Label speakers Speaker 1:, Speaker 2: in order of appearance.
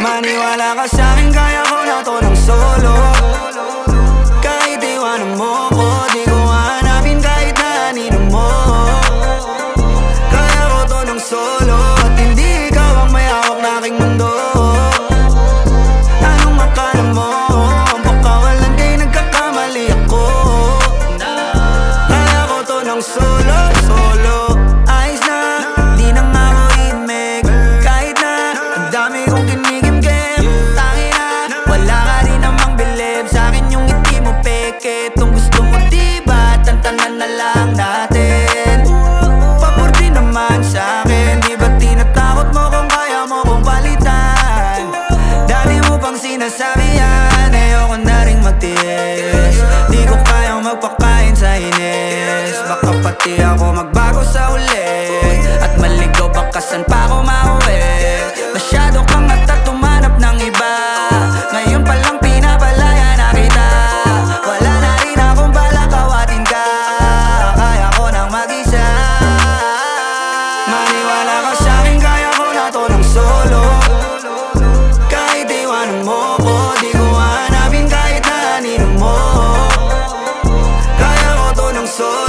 Speaker 1: Money wala ka sa'kin, kaya ko na to ng solo. sinabihan Ayoko na rin magtiis. Di ko kayang magpakain sa inis. Baka pati ako magbago sa uli. At maligaw baka saan pa ako mauwi 서